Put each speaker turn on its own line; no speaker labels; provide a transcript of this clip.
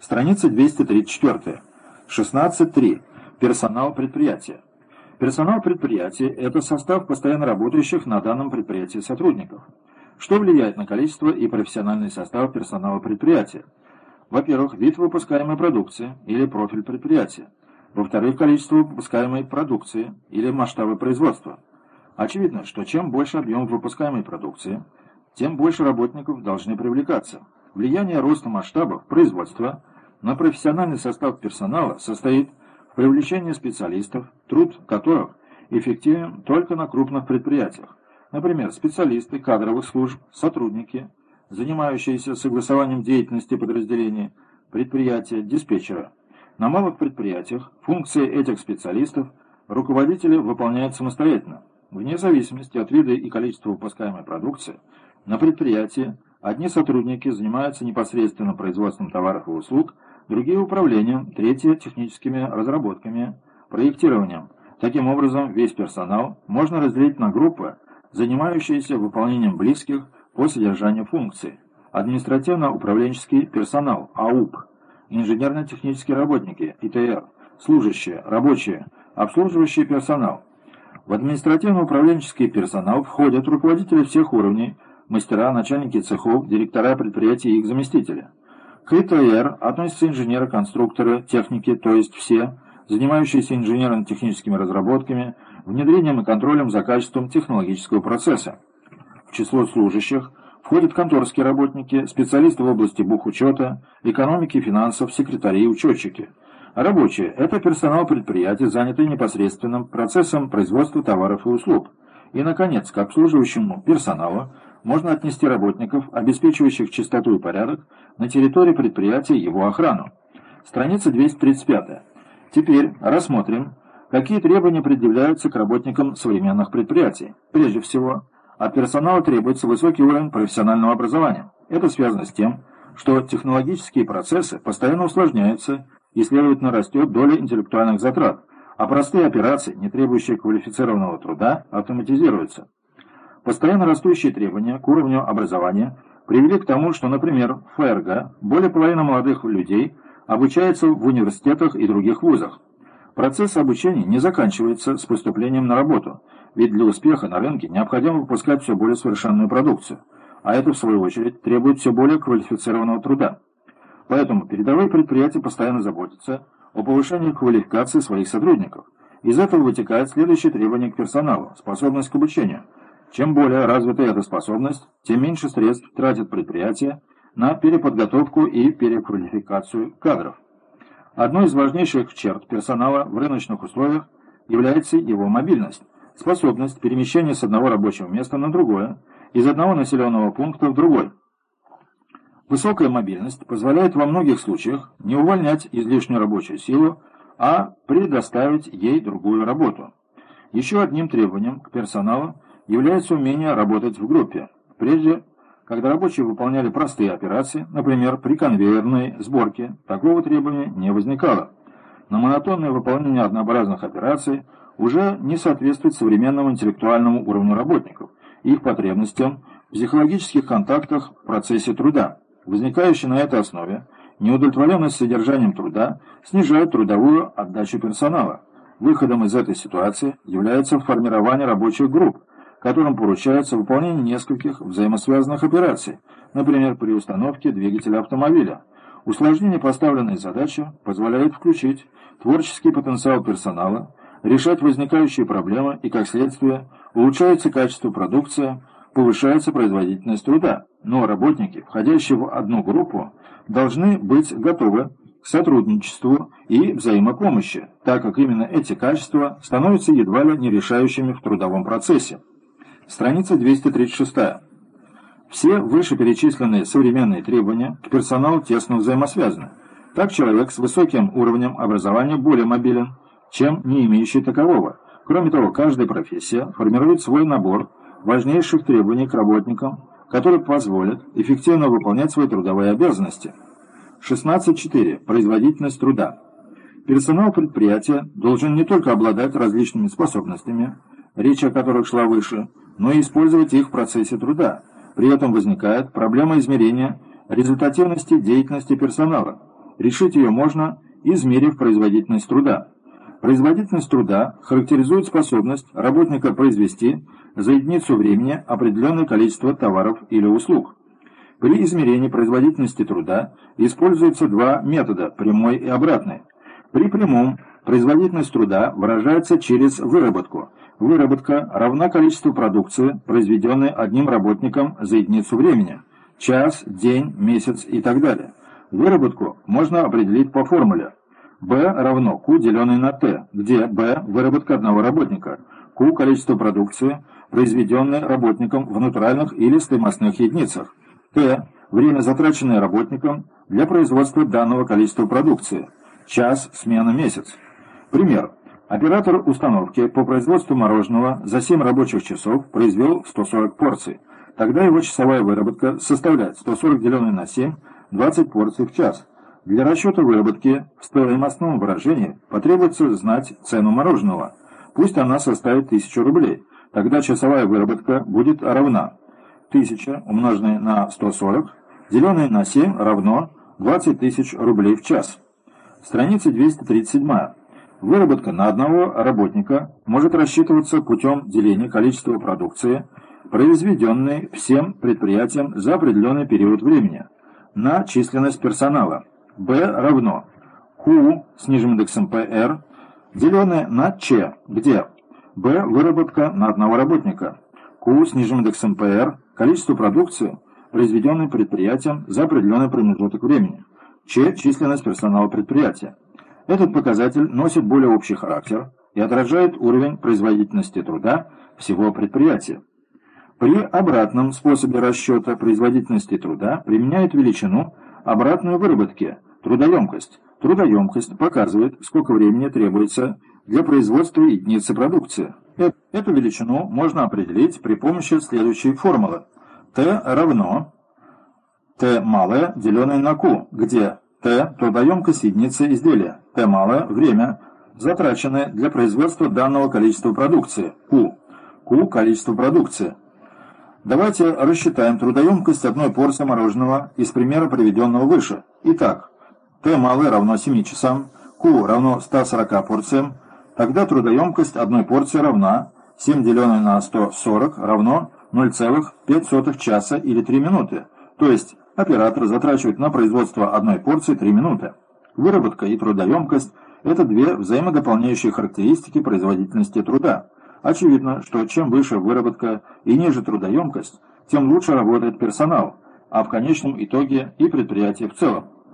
Страница 234. 16.3. Персонал предприятия. Персонал предприятия – это состав постоянно работающих на данном предприятии сотрудников. Что влияет на количество и профессиональный состав персонала предприятия? Во-первых, вид выпускаемой продукции или профиль предприятия. Во-вторых, количество выпускаемой продукции или масштабы производства. Очевидно, что чем больше объем выпускаемой продукции, тем больше работников должны привлекаться. Влияние роста масштабов производства на профессиональный состав персонала состоит в привлечении специалистов, труд которых эффективен только на крупных предприятиях. Например, специалисты кадровых служб, сотрудники, занимающиеся согласованием деятельности подразделения, предприятия, диспетчера. На малых предприятиях функции этих специалистов руководители выполняют самостоятельно, вне зависимости от вида и количества выпускаемой продукции. На предприятии одни сотрудники занимаются непосредственно производством товаров и услуг, другие управлением, третьи техническими разработками, проектированием. Таким образом, весь персонал можно разделить на группы, занимающиеся выполнением близких по содержанию функций. Административно-управленческий персонал, АУП, инженерно-технические работники, ИТР, служащие, рабочие, обслуживающий персонал. В административно-управленческий персонал входят руководители всех уровней, мастера, начальники цехов, директора предприятий и их заместители. К ИТР относятся инженеры-конструкторы, техники, то есть все, занимающиеся инженерно-техническими разработками, внедрением и контролем за качеством технологического процесса. В число служащих входят конторские работники, специалисты в области бухучета, экономики, финансов, секретари и учетчики. Рабочие – это персонал предприятия, занятый непосредственным процессом производства товаров и услуг. И, наконец, к обслуживающему персоналу можно отнести работников, обеспечивающих чистоту и порядок на территории предприятия его охрану. Страница 235. Теперь рассмотрим, какие требования предъявляются к работникам современных предприятий. Прежде всего, от персонала требуется высокий уровень профессионального образования. Это связано с тем, что технологические процессы постоянно усложняются и, следовательно, растет доля интеллектуальных затрат, а простые операции, не требующие квалифицированного труда, автоматизируются. Постоянно растущие требования к уровню образования привели к тому, что, например, в ФРГ более половины молодых людей обучается в университетах и других вузах. Процесс обучения не заканчивается с поступлением на работу, ведь для успеха на рынке необходимо выпускать все более совершенную продукцию, а это, в свою очередь, требует все более квалифицированного труда. Поэтому передовые предприятия постоянно заботятся о повышении квалификации своих сотрудников. Из этого вытекает следующее требование к персоналу – способность к обучению – чем более развита эта способность, тем меньше средств тратят предприятия на переподготовку и переквалификацию кадров. Одной из важнейших черт персонала в рыночных условиях является его мобильность, способность перемещения с одного рабочего места на другое, из одного населенного пункта в другой. Высокая мобильность позволяет во многих случаях не увольнять излишнюю рабочую силу, а предоставить ей другую работу. Еще одним требованием к персоналу является умение работать в группе. Прежде, когда рабочие выполняли простые операции, например, при конвейерной сборке, такого требования не возникало. Но монотонное выполнение однообразных операций уже не соответствует современному интеллектуальному уровню работников, их потребностям в психологических контактах в процессе труда. Возникающая на этой основе неудовлетворенность содержанием труда снижает трудовую отдачу персонала. Выходом из этой ситуации является формирование рабочих групп, которым поручается выполнение нескольких взаимосвязанных операций, например, при установке двигателя автомобиля. Усложнение поставленной задачи позволяет включить творческий потенциал персонала, решать возникающие проблемы и, как следствие, улучшается качество продукции, повышается производительность труда. Но работники, входящие в одну группу, должны быть готовы к сотрудничеству и взаимопомощи, так как именно эти качества становятся едва ли не решающими в трудовом процессе. Страница 236. Все вышеперечисленные современные требования к персоналу тесно взаимосвязаны. Так человек с высоким уровнем образования более мобилен, чем не имеющий такового. Кроме того, каждая профессия формирует свой набор важнейших требований к работникам, которые позволят эффективно выполнять свои трудовые обязанности. 16.4. Производительность труда. Персонал предприятия должен не только обладать различными способностями, речь о которых шла выше, но и использовать их в процессе труда. При этом возникает проблема измерения результативности деятельности персонала. Решить ее можно, измерив производительность труда. Производительность труда характеризует способность работника произвести за единицу времени определенное количество товаров или услуг. При измерении производительности труда используются два метода – прямой и обратный. При прямом производительность труда выражается через выработку. Выработка равна количеству продукции, произведенной одним работником за единицу времени – час, день, месяц и так далее. Выработку можно определить по формуле B равно Q деленное на T, где B – выработка одного работника, Q – количество продукции, произведенной работником в натуральных или стоимостных единицах, T – время, затраченное работником для производства данного количества продукции, час, смена, месяц. Пример. Оператор установки по производству мороженого за 7 рабочих часов произвел 140 порций. Тогда его часовая выработка составляет 140 деленное на 7, 20 порций в час. Для расчета выработки в стоимостном выражении потребуется знать цену мороженого. Пусть она составит 1000 рублей. Тогда часовая выработка будет равна 1000 умноженное на 140, деленное на 7 равно 20 тысяч рублей в час. Страница 237. Выработка на одного работника может рассчитываться путем деления количества продукции, произведенной всем предприятием за определенный период времени, на численность персонала. B равно Q с нижним индексом PR, деленное на Ч, где B – выработка на одного работника, Q с нижним индексом PR – количество продукции, произведенной предприятием за определенный промежуток времени, Ч – численность персонала предприятия. Этот показатель носит более общий характер и отражает уровень производительности труда всего предприятия. При обратном способе расчета производительности труда применяют величину обратной выработки – Трудоемкость. Трудоемкость показывает, сколько времени требуется для производства единицы продукции. Эту величину можно определить при помощи следующей формулы. Т равно Т малое, деленное на Q, где Т – трудоемкость единицы изделия, Т малое – время, затраченное для производства данного количества продукции, Q, Q – количество продукции. Давайте рассчитаем трудоемкость одной порции мороженого из примера, приведенного выше. Итак, Т малое равно 7 часам, Q равно 140 порциям, тогда трудоемкость одной порции равна 7 деленное на 140 равно 0,5 часа или 3 минуты, то есть оператор затрачивает на производство одной порции 3 минуты. Выработка и трудоемкость – это две взаимодополняющие характеристики производительности труда. Очевидно, что чем выше выработка и ниже трудоемкость, тем лучше работает персонал, а в конечном итоге и предприятие в целом.